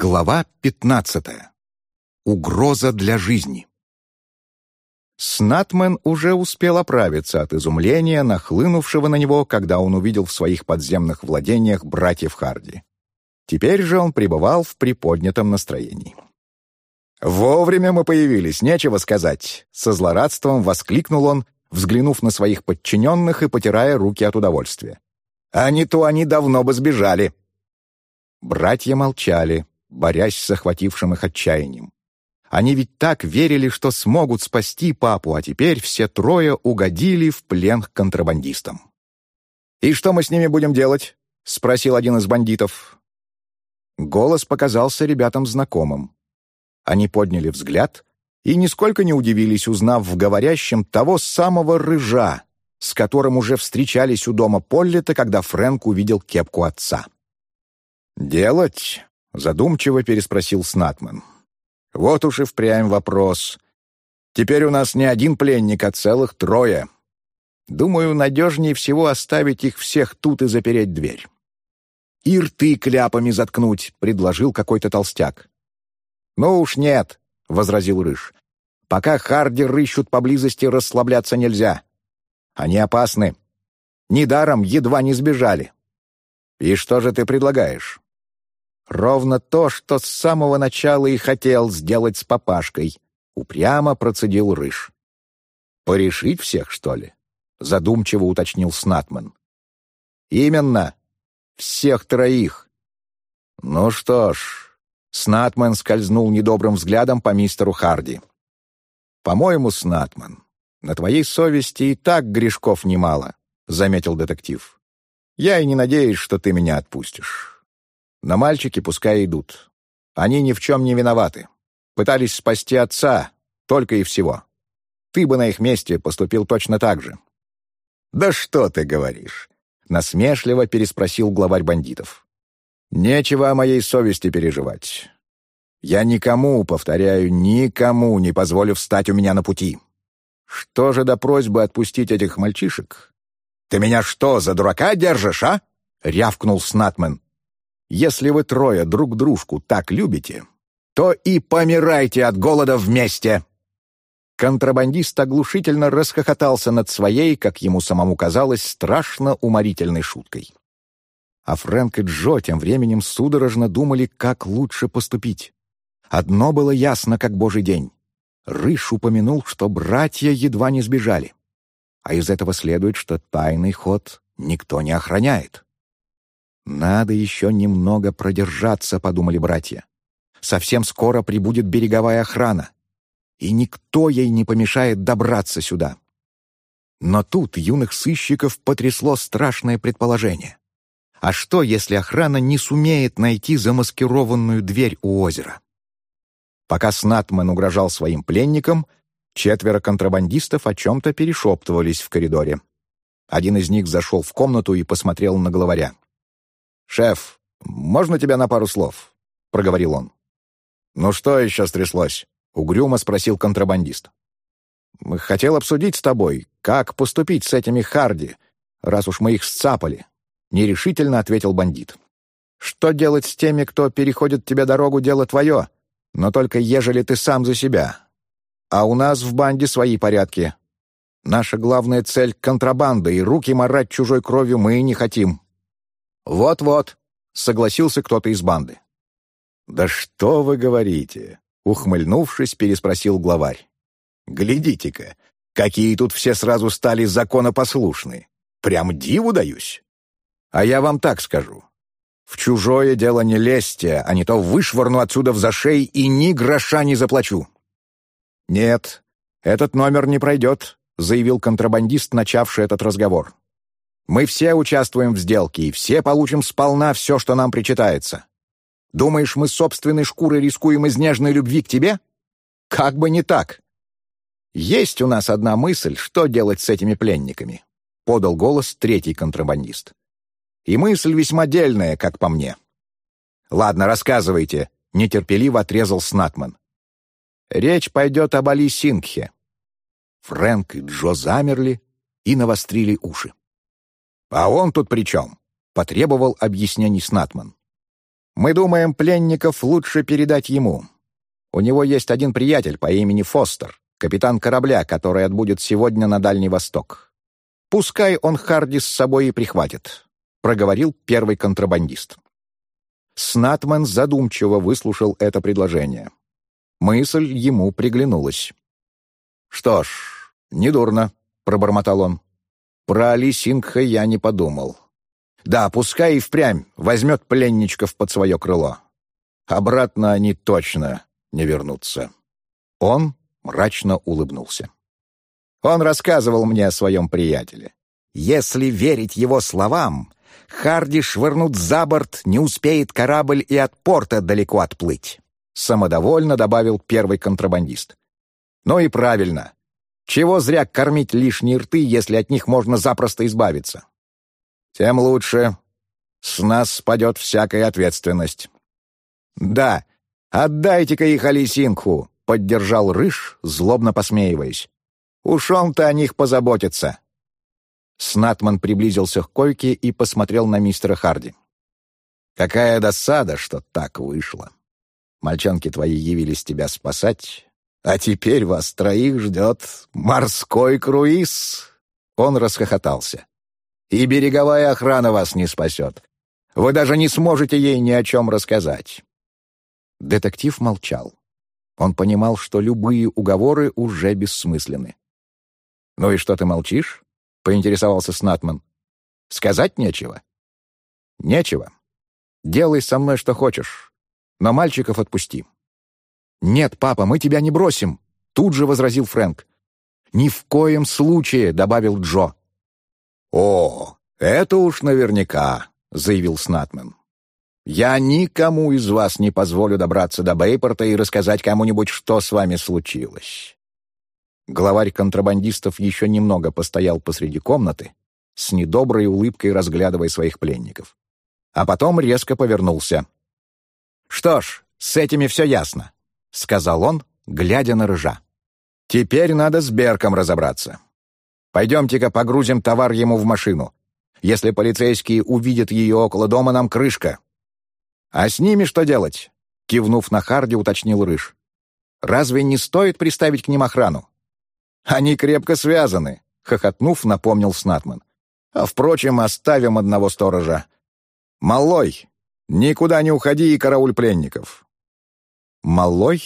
Глава 15. Угроза для жизни. Снатмен уже успел оправиться от изумления, нахлынувшего на него, когда он увидел в своих подземных владениях братьев Харди. Теперь же он пребывал в приподнятом настроении. «Вовремя мы появились, нечего сказать!» Со злорадством воскликнул он, взглянув на своих подчиненных и потирая руки от удовольствия. «А не то они давно бы сбежали!» Братья молчали, борясь с захватившим их отчаянием. Они ведь так верили, что смогут спасти папу, а теперь все трое угодили в плен к контрабандистам. «И что мы с ними будем делать?» — спросил один из бандитов. Голос показался ребятам знакомым. Они подняли взгляд и нисколько не удивились, узнав в говорящем того самого рыжа, с которым уже встречались у дома Поллета, когда Фрэнк увидел кепку отца. «Делать?» — задумчиво переспросил Снатман. «Вот уж и впрямь вопрос. Теперь у нас не один пленник, а целых трое. Думаю, надежнее всего оставить их всех тут и запереть дверь». «И рты кляпами заткнуть», — предложил какой-то толстяк. «Ну уж нет», — возразил Рыж. «Пока Харди рыщут поблизости, расслабляться нельзя. Они опасны. Недаром едва не сбежали». «И что же ты предлагаешь?» Ровно то, что с самого начала и хотел сделать с папашкой. Упрямо процедил Рыж. «Порешить всех, что ли?» — задумчиво уточнил Снатман. «Именно. Всех троих». «Ну что ж...» — Снатман скользнул недобрым взглядом по мистеру Харди. «По-моему, Снатман, на твоей совести и так грешков немало», — заметил детектив. «Я и не надеюсь, что ты меня отпустишь». На мальчики пускай идут. Они ни в чем не виноваты. Пытались спасти отца, только и всего. Ты бы на их месте поступил точно так же». «Да что ты говоришь?» — насмешливо переспросил главарь бандитов. «Нечего о моей совести переживать. Я никому, повторяю, никому не позволю встать у меня на пути. Что же до просьбы отпустить этих мальчишек? Ты меня что, за дурака держишь, а?» — рявкнул Снатмен. Если вы трое друг дружку так любите, то и помирайте от голода вместе!» Контрабандист оглушительно расхохотался над своей, как ему самому казалось, страшно уморительной шуткой. А Фрэнк и Джо тем временем судорожно думали, как лучше поступить. Одно было ясно, как божий день. Рыш упомянул, что братья едва не сбежали. А из этого следует, что тайный ход никто не охраняет. «Надо еще немного продержаться», — подумали братья. «Совсем скоро прибудет береговая охрана, и никто ей не помешает добраться сюда». Но тут юных сыщиков потрясло страшное предположение. А что, если охрана не сумеет найти замаскированную дверь у озера? Пока Снатман угрожал своим пленникам, четверо контрабандистов о чем-то перешептывались в коридоре. Один из них зашел в комнату и посмотрел на главаря. «Шеф, можно тебя на пару слов?» — проговорил он. «Ну что еще стряслось?» — угрюмо спросил контрабандист. «Хотел обсудить с тобой, как поступить с этими Харди, раз уж мы их сцапали», — нерешительно ответил бандит. «Что делать с теми, кто переходит тебе дорогу, дело твое, но только ежели ты сам за себя. А у нас в банде свои порядки. Наша главная цель — контрабанда, и руки марать чужой кровью мы не хотим». «Вот-вот», — согласился кто-то из банды. «Да что вы говорите?» — ухмыльнувшись, переспросил главарь. «Глядите-ка, какие тут все сразу стали законопослушны. Прям диву даюсь. А я вам так скажу. В чужое дело не лезьте, а не то вышвырну отсюда в зашей и ни гроша не заплачу». «Нет, этот номер не пройдет», — заявил контрабандист, начавший этот разговор. Мы все участвуем в сделке, и все получим сполна все, что нам причитается. Думаешь, мы собственной шкурой рискуем из нежной любви к тебе? Как бы не так. Есть у нас одна мысль, что делать с этими пленниками, — подал голос третий контрабандист. И мысль весьма дельная, как по мне. Ладно, рассказывайте, — нетерпеливо отрезал Снатман. Речь пойдет об Али Сингхе. Фрэнк и Джо замерли и навострили уши. «А он тут при чем?» — потребовал объяснений Снатман. Мы думаем, пленников лучше передать ему. У него есть один приятель по имени Фостер, капитан корабля, который отбудет сегодня на Дальний Восток. Пускай он Харди с собой и прихватит», — проговорил первый контрабандист. Снатман задумчиво выслушал это предложение. Мысль ему приглянулась. «Что ж, недурно», — пробормотал он. «Про Али Сингха я не подумал. Да, пускай и впрямь возьмет пленничков под свое крыло. Обратно они точно не вернутся». Он мрачно улыбнулся. Он рассказывал мне о своем приятеле. Если верить его словам, Харди швырнут за борт, не успеет корабль и от порта далеко отплыть. Самодовольно добавил первый контрабандист. Ну и правильно. Чего зря кормить лишние рты, если от них можно запросто избавиться? Тем лучше. С нас спадет всякая ответственность. Да, отдайте-ка их Алисинху, поддержал Рыж, злобно посмеиваясь. Уж он-то о них позаботится. Снатман приблизился к койке и посмотрел на мистера Харди. «Какая досада, что так вышло. Мальчонки твои явились тебя спасать, а теперь вас троих ждет морской круиз!» Он расхохотался. «И береговая охрана вас не спасет. Вы даже не сможете ей ни о чем рассказать». Детектив молчал. Он понимал, что любые уговоры уже бессмысленны. «Ну и что ты молчишь?» — поинтересовался Снатман. «Сказать нечего?» «Нечего. Делай со мной что хочешь, но мальчиков отпусти». «Нет, папа, мы тебя не бросим», — тут же возразил Фрэнк. «Ни в коем случае», — добавил Джо. «О, это уж наверняка», — заявил Снатман. «Я никому из вас не позволю добраться до Бейпорта и рассказать кому-нибудь, что с вами случилось. Главарь контрабандистов еще немного постоял посреди комнаты, с недоброй улыбкой разглядывая своих пленников. А потом резко повернулся. «Что ж, с этими все ясно», — сказал он, глядя на рыжа. «Теперь надо с Берком разобраться. Пойдемте-ка погрузим товар ему в машину. Если полицейские увидят ее около дома, нам крышка». «А с ними что делать?» — кивнув на Харди, уточнил Рыж. «Разве не стоит приставить к ним охрану?» «Они крепко связаны», — хохотнув, напомнил Снатман. «А, впрочем, оставим одного сторожа. Малой, никуда не уходи и карауль пленников». Малой,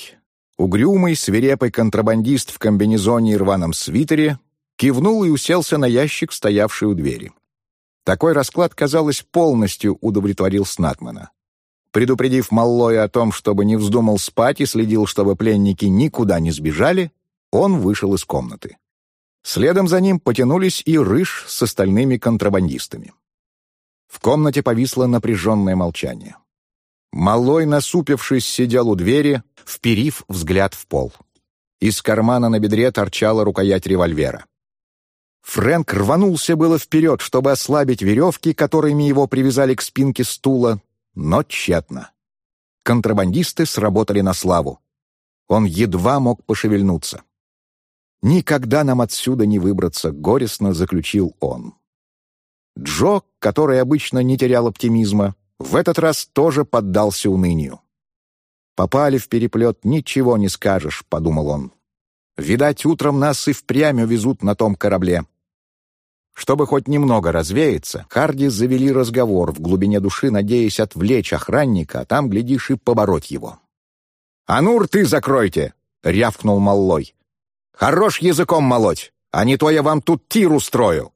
угрюмый, свирепый контрабандист в комбинезоне и рваном свитере, кивнул и уселся на ящик, стоявший у двери. Такой расклад, казалось, полностью удовлетворил Снатмана. Предупредив Маллоя о том, чтобы не вздумал спать и следил, чтобы пленники никуда не сбежали, он вышел из комнаты. Следом за ним потянулись и Рыж с остальными контрабандистами. В комнате повисло напряженное молчание. Малой, насупившись, сидел у двери, вперив взгляд в пол. Из кармана на бедре торчала рукоять револьвера. Фрэнк рванулся было вперед, чтобы ослабить веревки, которыми его привязали к спинке стула, но тщетно. Контрабандисты сработали на славу. Он едва мог пошевельнуться. «Никогда нам отсюда не выбраться», — горестно заключил он. Джо, который обычно не терял оптимизма, в этот раз тоже поддался унынию. «Попали в переплет, ничего не скажешь», — подумал он. «Видать, утром нас и впрямь увезут на том корабле». Чтобы хоть немного развеяться, Харди завели разговор в глубине души, надеясь отвлечь охранника, а там, глядишь, и побороть его. «А ну, рты закройте!» — рявкнул Маллой. Хорош языком молоть, а не то я вам тут тир устрою!»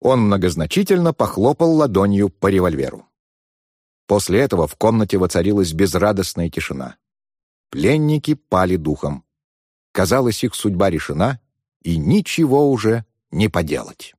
Он многозначительно похлопал ладонью по револьверу. После этого в комнате воцарилась безрадостная тишина. Пленники пали духом. Казалось, их судьба решена, и ничего уже не поделать.